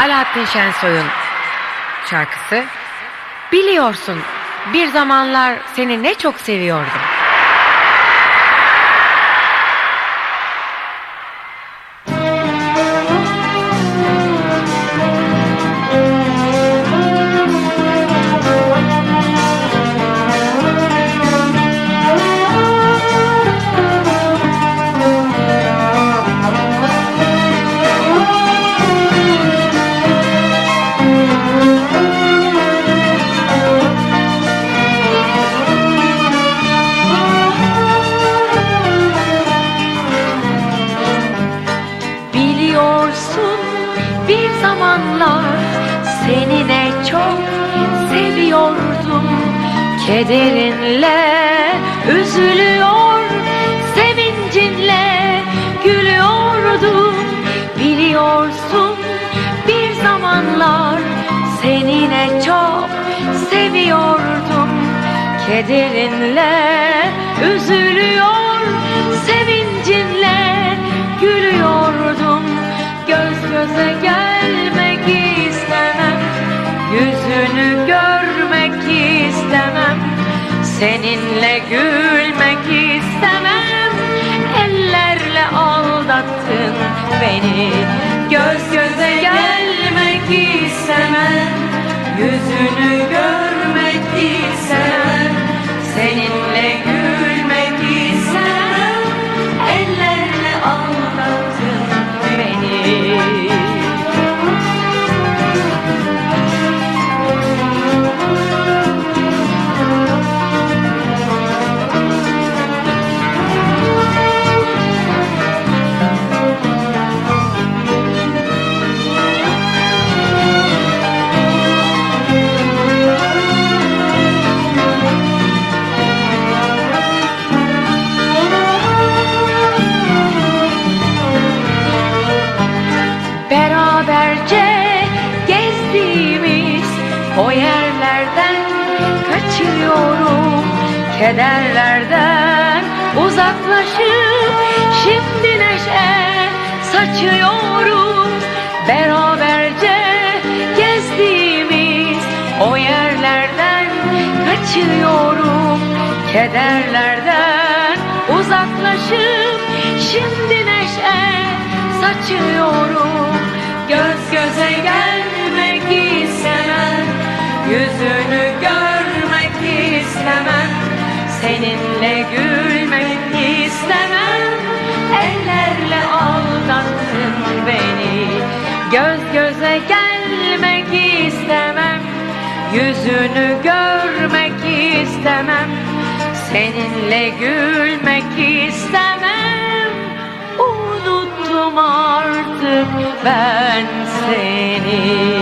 Alaaddin Şensoy'un şarkısı. Biliyorsun bir zamanlar seni ne çok seviyordum. Bir zamanlar seni ne çok seviyordum. Kederinle üzülüyor, sevincinle gülüyordum. Biliyorsun bir zamanlar seni ne çok seviyordum. Kederinle üzülüyor, sevincinle Seninle gülmek istemem. Ellerle aldattın beni. Göz göze gelmek istemem. Yüzünü görmek istemem Kederlerden uzaklaşıp şimdi neşe saçıyorum. Beraberce gezdiğimiz o yerlerden kaçıyorum. Kederlerden uzaklaşıp şimdi neşe saçıyorum. Göz göze gelmek Seninle gülmek istemem. Ellerle aldattın beni. Göz göze gelmek istemem. Yüzünü görmek istemem. Seninle gülmek istemem. Unuttum artık ben seni